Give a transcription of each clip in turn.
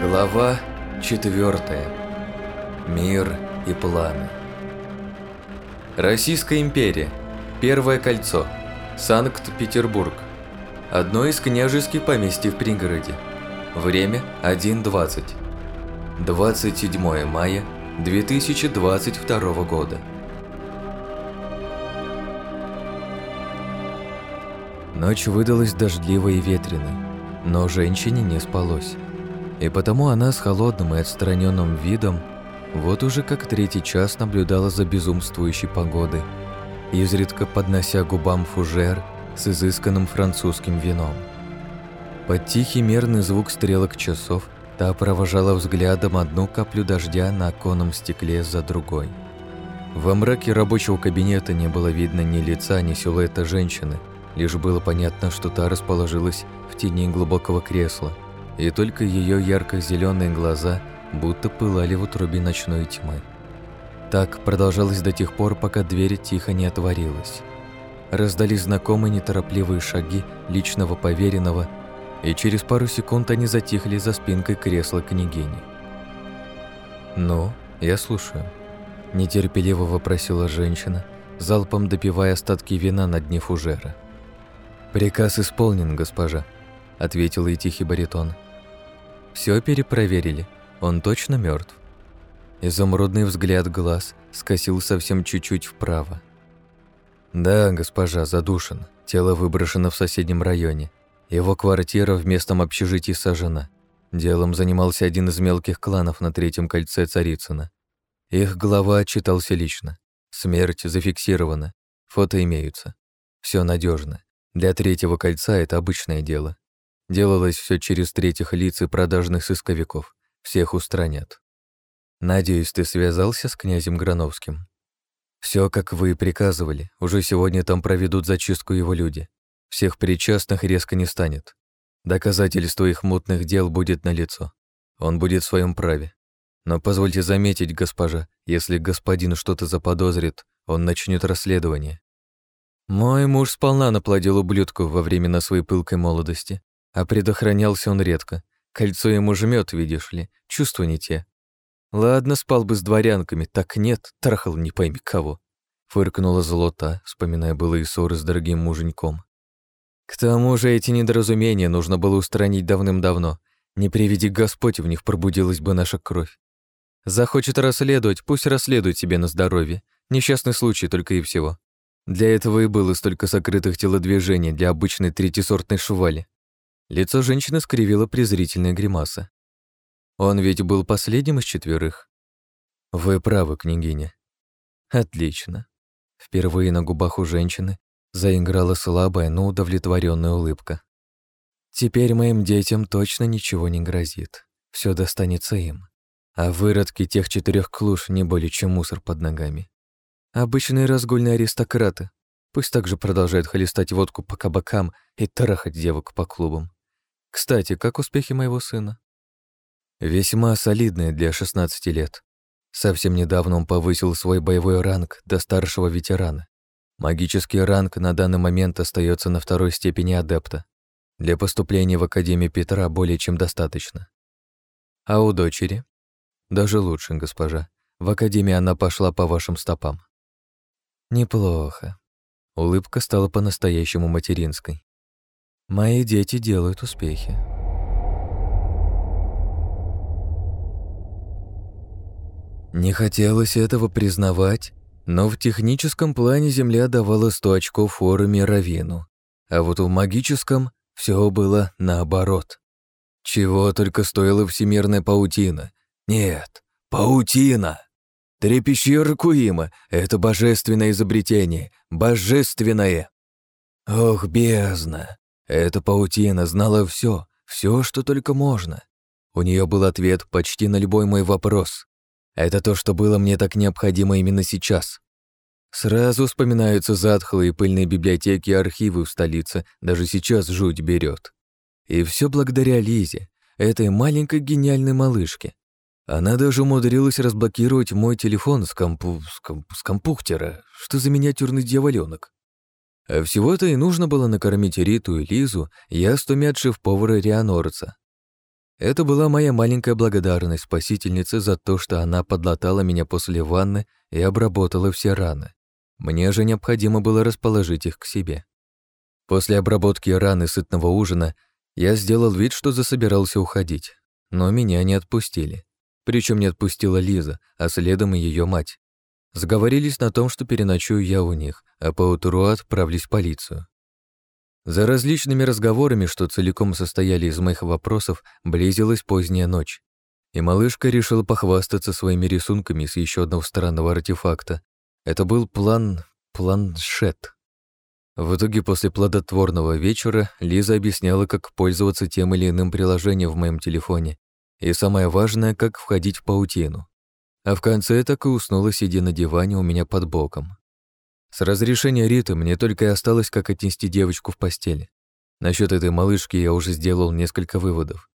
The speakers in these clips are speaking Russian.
Глава 4. Мир и планы. Российская империя. Первое кольцо. Санкт-Петербург. Одно из княжеских поместьй в пригороде. Время 1.20. 27 мая 2022 года. Ночь выдалась дождливой и ветреной, но женщине не спалось. И потому она с холодным и отстраненным видом вот уже как третий час наблюдала за безумствующей погодой, изредка поднося губам фужер с изысканным французским вином. Под тихий мерный звук стрелок часов та провожала взглядом одну каплю дождя на оконном стекле за другой. Во мраке рабочего кабинета не было видно ни лица, ни силуэта женщины, лишь было понятно, что та расположилась в тени глубокого кресла – и только ее ярко-зеленые глаза будто пылали в утробе ночной тьмы. Так продолжалось до тех пор, пока дверь тихо не отворилась. Раздались знакомые неторопливые шаги личного поверенного, и через пару секунд они затихли за спинкой кресла княгини. «Ну, я слушаю», – нетерпеливо вопросила женщина, залпом допивая остатки вина на дне фужера. «Приказ исполнен, госпожа», – ответил и тихий баритон. Все перепроверили, он точно мертв. Изумрудный взгляд глаз скосил совсем чуть-чуть вправо. Да, госпожа, задушен. Тело выброшено в соседнем районе. Его квартира в местном общежитии сожжена. Делом занимался один из мелких кланов на третьем кольце Царицына. Их глава отчитался лично. Смерть зафиксирована. Фото имеются. Все надежно. Для третьего кольца это обычное дело. Делалось все через третьих лиц и продажных сысковиков. Всех устранят. Надеюсь, ты связался с князем Грановским? Все, как вы и приказывали. Уже сегодня там проведут зачистку его люди. Всех причастных резко не станет. Доказательство их мутных дел будет налицо. Он будет в своем праве. Но позвольте заметить, госпожа, если господин что-то заподозрит, он начнет расследование. Мой муж сполна наплодил ублюдку во времена своей пылкой молодости. А предохранялся он редко. Кольцо ему жмет, видишь ли, чувства не те. Ладно, спал бы с дворянками, так нет, трахал не пойми кого. Фыркнула золота, вспоминая былые ссоры с дорогим муженьком. К тому же эти недоразумения нужно было устранить давным-давно. Не приведи Господь, в них пробудилась бы наша кровь. Захочет расследовать, пусть расследует себе на здоровье. Несчастный случай только и всего. Для этого и было столько сокрытых телодвижений для обычной третьесортной шували. Лицо женщины скривило презрительная гримаса. Он ведь был последним из четверых. Вы правы, княгиня. Отлично. Впервые на губах у женщины заиграла слабая, но удовлетворенная улыбка. Теперь моим детям точно ничего не грозит. Все достанется им. А выродки тех четырех клуш не более чем мусор под ногами. Обычные разгульные аристократы. Пусть также продолжают холестать водку по кабакам и трахать девок по клубам. Кстати, как успехи моего сына? Весьма солидные для 16 лет. Совсем недавно он повысил свой боевой ранг до старшего ветерана. Магический ранг на данный момент остается на второй степени адепта. Для поступления в Академию Петра более чем достаточно. А у дочери? Даже лучше, госпожа. В Академии она пошла по вашим стопам. Неплохо. Улыбка стала по-настоящему материнской. Мои дети делают успехи. Не хотелось этого признавать, но в техническом плане Земля давала 100 очков форуме Равину, а вот в магическом все было наоборот. Чего только стоила всемирная паутина. Нет, паутина! Три пещеры Куима — это божественное изобретение, божественное! Ох, бездна! Эта паутина знала все, все, что только можно. У нее был ответ почти на любой мой вопрос. Это то, что было мне так необходимо именно сейчас. Сразу вспоминаются затхлые пыльные библиотеки и архивы в столице, даже сейчас жуть берет. И все благодаря Лизе, этой маленькой гениальной малышке. Она даже умудрилась разблокировать мой телефон с, компу... с, комп... с компухтера. Что за миниатюрный дьяволенок? А всего-то и нужно было накормить Риту и Лизу яствами от шеф-повара Рианорца. Это была моя маленькая благодарность спасительнице за то, что она подлатала меня после ванны и обработала все раны. Мне же необходимо было расположить их к себе. После обработки раны сытного ужина я сделал вид, что засобирался уходить, но меня не отпустили. Причем не отпустила Лиза, а следом и ее мать. Сговорились на том, что переночую я у них, а поутру отправлюсь в полицию. За различными разговорами, что целиком состояли из моих вопросов, близилась поздняя ночь. И малышка решила похвастаться своими рисунками с еще одного странного артефакта. Это был план... планшет. В итоге после плодотворного вечера Лиза объясняла, как пользоваться тем или иным приложением в моем телефоне, и самое важное, как входить в паутину. А в конце так и уснула, сидя на диване у меня под боком. С разрешения Риты мне только и осталось, как отнести девочку в постели. Насчет этой малышки я уже сделал несколько выводов.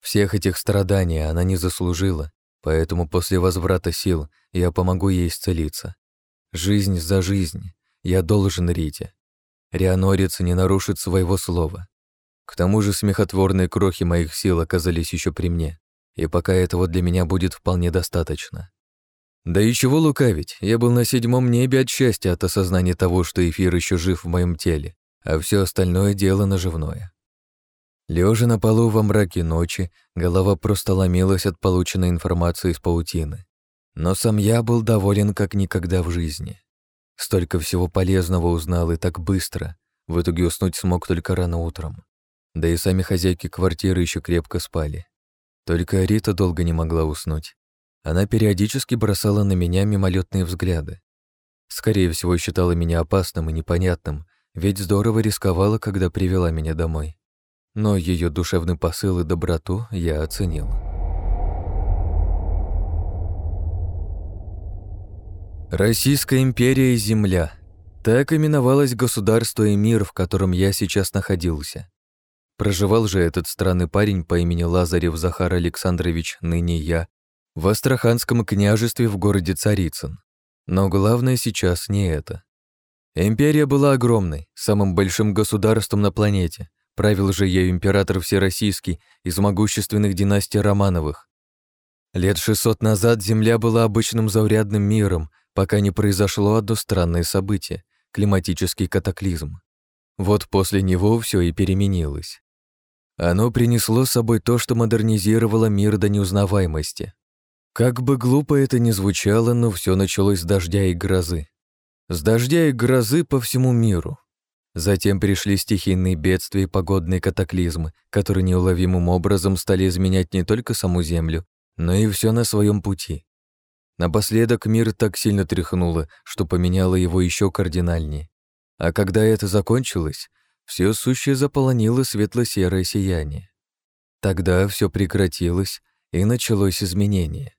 Всех этих страданий она не заслужила, поэтому после возврата сил я помогу ей исцелиться. Жизнь за жизнь. Я должен Рите. Рианорец не нарушит своего слова. К тому же смехотворные крохи моих сил оказались еще при мне, и пока этого для меня будет вполне достаточно. Да и чего лукавить, я был на седьмом небе от счастья от осознания того, что эфир еще жив в моем теле, а все остальное дело наживное. Лежа на полу во мраке ночи, голова просто ломилась от полученной информации из паутины. Но сам я был доволен как никогда в жизни. Столько всего полезного узнал и так быстро. В итоге уснуть смог только рано утром. Да и сами хозяйки квартиры еще крепко спали. Только Рита долго не могла уснуть. Она периодически бросала на меня мимолетные взгляды. Скорее всего, считала меня опасным и непонятным, ведь здорово рисковала, когда привела меня домой. Но ее душевный посыл и доброту я оценил. Российская империя и земля. Так именовалось государство и мир, в котором я сейчас находился. Проживал же этот странный парень по имени Лазарев Захар Александрович, ныне я, в Астраханском княжестве в городе Царицын. Но главное сейчас не это. Империя была огромной, самым большим государством на планете. Правил же ею император Всероссийский из могущественных династий Романовых. Лет 600 назад Земля была обычным заурядным миром, пока не произошло одно странное событие — климатический катаклизм. Вот после него все и переменилось. Оно принесло с собой то, что модернизировало мир до неузнаваемости. Как бы глупо это ни звучало, но все началось с дождя и грозы. С дождя и грозы по всему миру. Затем пришли стихийные бедствия и погодные катаклизмы, которые неуловимым образом стали изменять не только саму Землю, но и все на своем пути. Напоследок мир так сильно тряхнуло, что поменяло его еще кардинальнее. А когда это закончилось, все сущее заполонило светло-серое сияние. Тогда все прекратилось, и началось изменение.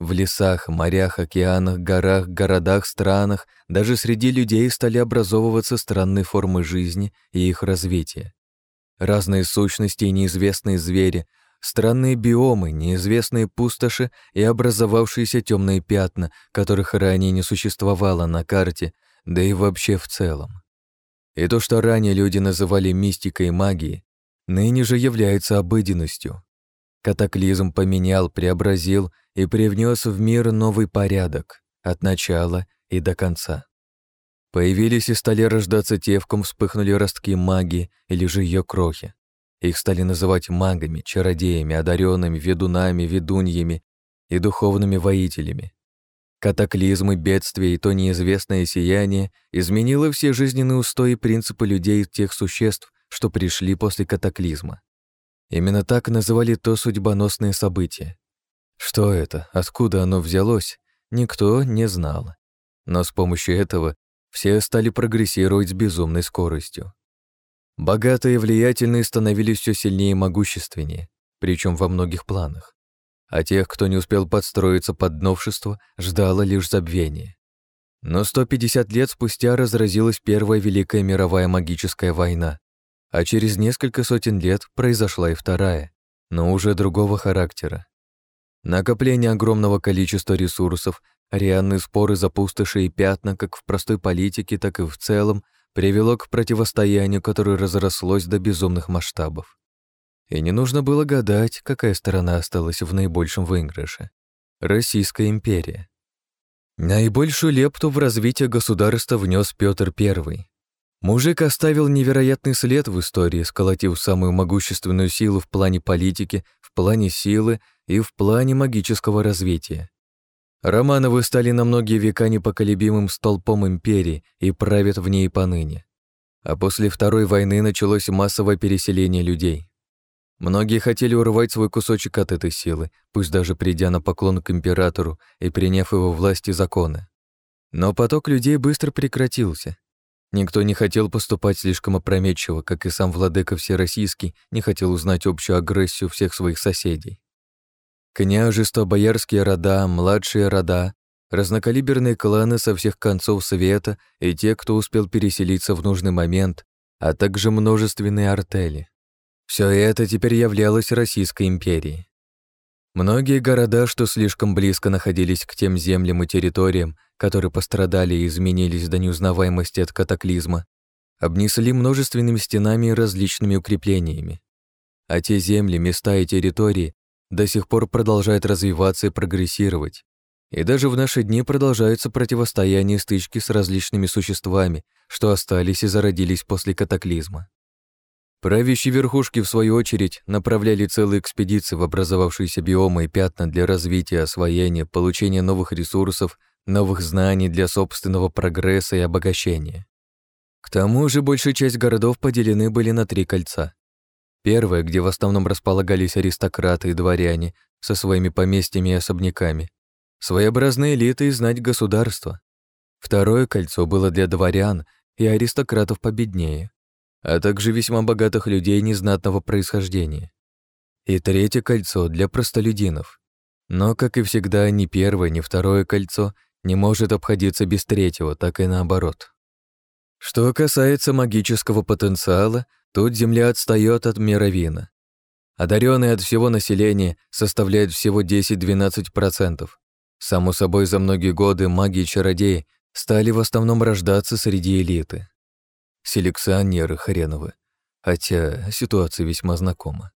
В лесах, морях, океанах, горах, городах, странах, даже среди людей стали образовываться странные формы жизни и их развития. Разные сущности и неизвестные звери, странные биомы, неизвестные пустоши и образовавшиеся темные пятна, которых ранее не существовало на карте, да и вообще в целом. И то, что ранее люди называли мистикой и магией, ныне же является обыденностью. Катаклизм поменял, преобразил и привнес в мир новый порядок от начала и до конца. Появились и стали рождаться те, в ком вспыхнули ростки магии или же ее крохи. Их стали называть магами, чародеями, одаренными, ведунами, ведуньями и духовными воителями. Катаклизмы, бедствия и то неизвестное сияние изменило все жизненные устои и принципы людей и тех существ, что пришли после катаклизма. Именно так называли то судьбоносное событие. Что это, откуда оно взялось, никто не знал. Но с помощью этого все стали прогрессировать с безумной скоростью. Богатые и влиятельные становились все сильнее и могущественнее, причем во многих планах. А тех, кто не успел подстроиться под новшество, ждало лишь забвение. Но 150 лет спустя разразилась Первая Великая мировая магическая война, а через несколько сотен лет произошла и вторая, но уже другого характера. Накопление огромного количества ресурсов, реальные споры за пустоши и пятна как в простой политике, так и в целом привело к противостоянию, которое разрослось до безумных масштабов. И не нужно было гадать, какая сторона осталась в наибольшем выигрыше. Российская империя. Наибольшую лепту в развитие государства внес Петр I. Мужик оставил невероятный след в истории, сколотив самую могущественную силу в плане политики, в плане силы и в плане магического развития. Романовы стали на многие века непоколебимым столпом империи и правят в ней поныне. А после Второй войны началось массовое переселение людей. Многие хотели урвать свой кусочек от этой силы, пусть даже придя на поклон к императору и приняв его власть и законы. Но поток людей быстро прекратился. Никто не хотел поступать слишком опрометчиво, как и сам владыка Всероссийский не хотел узнать общую агрессию всех своих соседей. Княжество, боярские рода, младшие рода, разнокалиберные кланы со всех концов света и те, кто успел переселиться в нужный момент, а также множественные артели. Все это теперь являлось Российской империей. Многие города, что слишком близко находились к тем землям и территориям, которые пострадали и изменились до неузнаваемости от катаклизма, обнесли множественными стенами и различными укреплениями. А те земли, места и территории до сих пор продолжают развиваться и прогрессировать. И даже в наши дни продолжаются противостояния и стычки с различными существами, что остались и зародились после катаклизма. Правящие верхушки, в свою очередь, направляли целые экспедиции в образовавшиеся биомы и пятна для развития, освоения, получения новых ресурсов, новых знаний для собственного прогресса и обогащения. К тому же большая часть городов поделены были на три кольца. Первое, где в основном располагались аристократы и дворяне со своими поместьями и особняками, своеобразные элиты и знать государства. Второе кольцо было для дворян и аристократов победнее а также весьма богатых людей незнатного происхождения. И третье кольцо для простолюдинов. Но, как и всегда, ни первое, ни второе кольцо не может обходиться без третьего, так и наоборот. Что касается магического потенциала, тут Земля отстает от Мировина. Одаренные от всего населения составляют всего 10-12%. Само собой, за многие годы маги и чародеи стали в основном рождаться среди элиты селекционеры хреновы, хотя ситуация весьма знакома.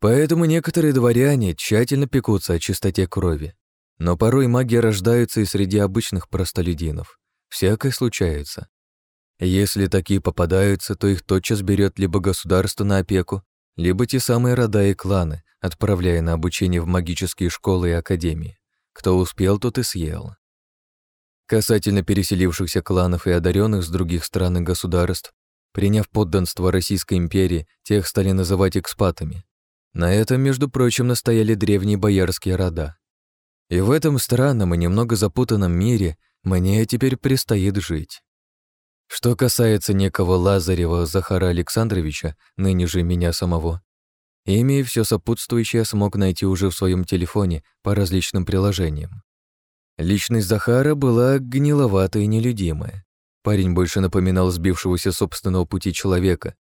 Поэтому некоторые дворяне тщательно пекутся о чистоте крови. Но порой маги рождаются и среди обычных простолюдинов. Всякое случается. Если такие попадаются, то их тотчас берет либо государство на опеку, либо те самые рода и кланы, отправляя на обучение в магические школы и академии. Кто успел, тот и съел. Касательно переселившихся кланов и одаренных с других стран и государств, приняв подданство Российской империи, тех стали называть экспатами. На этом, между прочим, настояли древние боярские рода. И в этом странном и немного запутанном мире мне теперь предстоит жить. Что касается некого Лазарева Захара Александровича, ныне же меня самого, имя и все сопутствующее смог найти уже в своем телефоне по различным приложениям. Личность Захара была гниловатая и нелюдимая. Парень больше напоминал сбившегося собственного пути человека,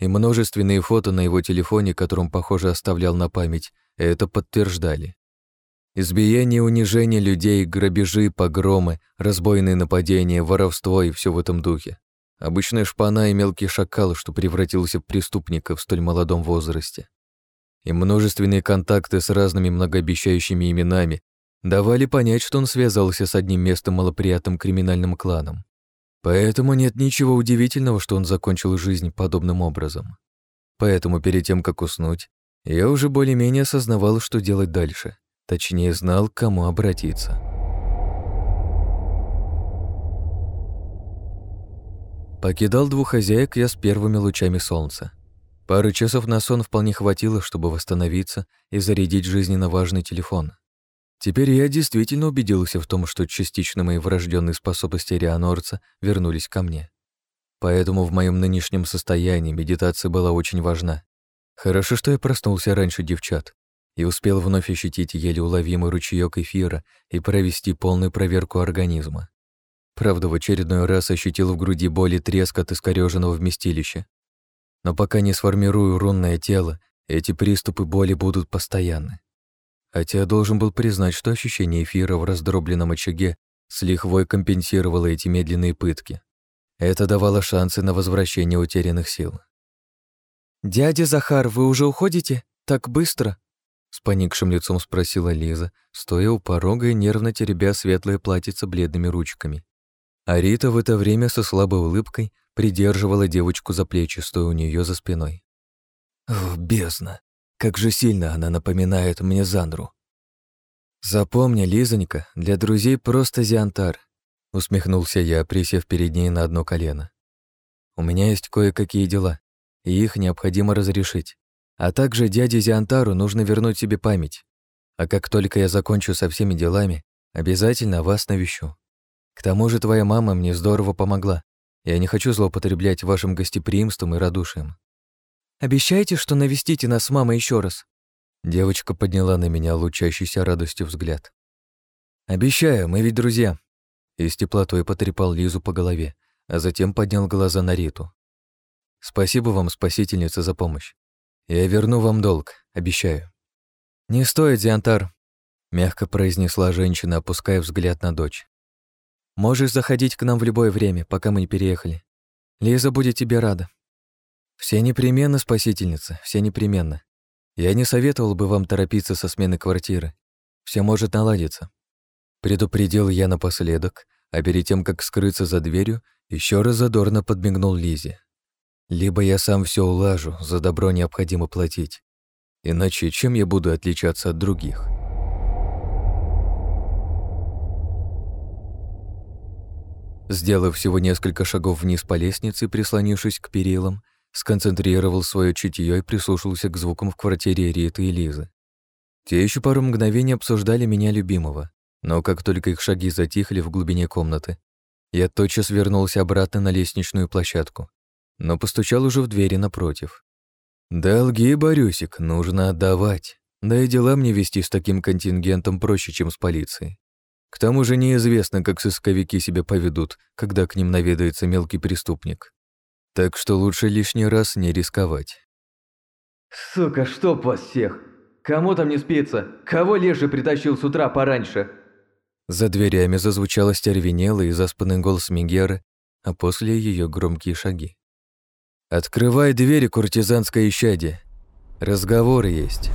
и множественные фото на его телефоне, которым, похоже, оставлял на память, это подтверждали. Избиение, унижение людей, грабежи, погромы, разбойные нападения, воровство и все в этом духе. Обычная шпана и мелкий шакал, что превратился в преступника в столь молодом возрасте. И множественные контакты с разными многообещающими именами, давали понять, что он связался с одним местом малоприятным криминальным кланом. Поэтому нет ничего удивительного, что он закончил жизнь подобным образом. Поэтому перед тем, как уснуть, я уже более-менее осознавал, что делать дальше. Точнее, знал, к кому обратиться. Покидал двух хозяек я с первыми лучами солнца. Пары часов на сон вполне хватило, чтобы восстановиться и зарядить жизненно важный телефон. Теперь я действительно убедился в том, что частично мои врожденные способности Рианорца вернулись ко мне. Поэтому в моем нынешнем состоянии медитация была очень важна. Хорошо, что я проснулся раньше девчат и успел вновь ощутить еле уловимый ручеёк эфира и провести полную проверку организма. Правда, в очередной раз ощутил в груди боли треск от искорёженного вместилища. Но пока не сформирую рунное тело, эти приступы боли будут постоянны. Хотя должен был признать, что ощущение эфира в раздробленном очаге с лихвой компенсировало эти медленные пытки. Это давало шансы на возвращение утерянных сил. «Дядя Захар, вы уже уходите? Так быстро?» С поникшим лицом спросила Лиза, стоя у порога и нервно теребя светлое платьице бледными ручками. А Рита в это время со слабой улыбкой придерживала девочку за плечи, стоя у нее за спиной. «О, бездна! Как же сильно она напоминает мне Зандру!» «Запомни, Лизонька, для друзей просто зиантар», — усмехнулся я, присев перед ней на одно колено. «У меня есть кое-какие дела, и их необходимо разрешить. А также дяде Зиантару нужно вернуть себе память. А как только я закончу со всеми делами, обязательно вас навещу. К тому же твоя мама мне здорово помогла. Я не хочу злоупотреблять вашим гостеприимством и радушием. Обещайте, что навестите нас с мамой еще раз. Девочка подняла на меня лучащийся радостью взгляд. Обещаю, мы ведь друзья. И с теплотой потрепал Лизу по голове, а затем поднял глаза на Риту. Спасибо вам, спасительница, за помощь. Я верну вам долг, обещаю. Не стоит, Зиантар, мягко произнесла женщина, опуская взгляд на дочь. Можешь заходить к нам в любое время, пока мы не переехали. Лиза будет тебе рада. Все непременно, спасительница, все непременно. Я не советовал бы вам торопиться со смены квартиры. Все может наладиться. Предупредил я напоследок, а перед тем, как скрыться за дверью, еще раз задорно подмигнул Лизе. Либо я сам все улажу, за добро необходимо платить. Иначе чем я буду отличаться от других? Сделав всего несколько шагов вниз по лестнице, прислонившись к перилам, сконцентрировал свое чутье и прислушался к звукам в квартире Риты и Лизы. Те еще пару мгновений обсуждали меня любимого, но как только их шаги затихли в глубине комнаты, я тотчас вернулся обратно на лестничную площадку но постучал уже в двери напротив. «Долги, Борюсик, нужно отдавать. Да и дела мне вести с таким контингентом проще, чем с полицией. К тому же неизвестно, как сысковики себя поведут, когда к ним наведается мелкий преступник. Так что лучше лишний раз не рисковать». «Сука, чтоб вас всех! Кому там не спится? Кого Лежа притащил с утра пораньше?» За дверями зазвучало стервенелый и заспанный голос Мегеры, а после ее громкие шаги. «Открывай двери, куртизанское исчадие. Разговор есть».